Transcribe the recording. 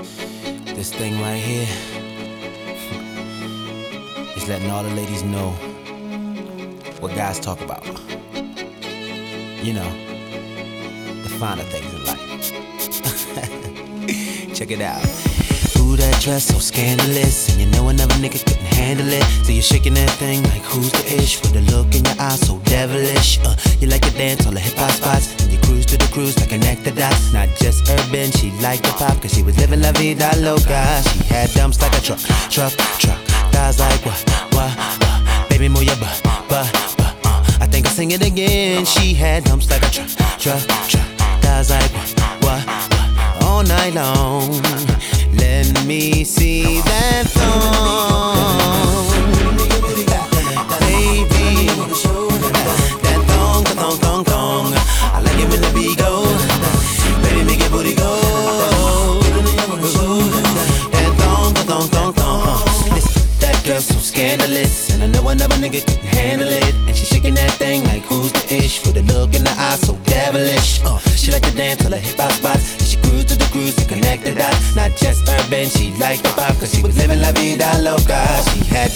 This thing right here is letting all the ladies know what guys talk about. You know, the finer things in life. Check it out. Ooh, that dress so scandalous. And you know another nigga couldn't handle it. So you're shaking that thing like who's the ish? With the look in your eyes so devilish. Uh, you like to dance on the hip cruise to the an actor dots. Not just urban, she liked the pop. Cause she was living la vida loca. She had dumps like a truck, truck, truck. Thighs like what, what. Baby, move your butt, butt, butt. Uh, I think I'll sing it again. She had dumps like a truck, truck, truck. Thighs like what, what, what. All night long. Let me see that scandalous, and I know another nigga can handle it. And she shaking that thing like who's the ish? With a look in the eye so devilish. Uh, she like to dance till her hip hop spots. And she cruise to the cruise to connect the dots. Not just urban, she liked the pop, cause she was living la vida loca. She had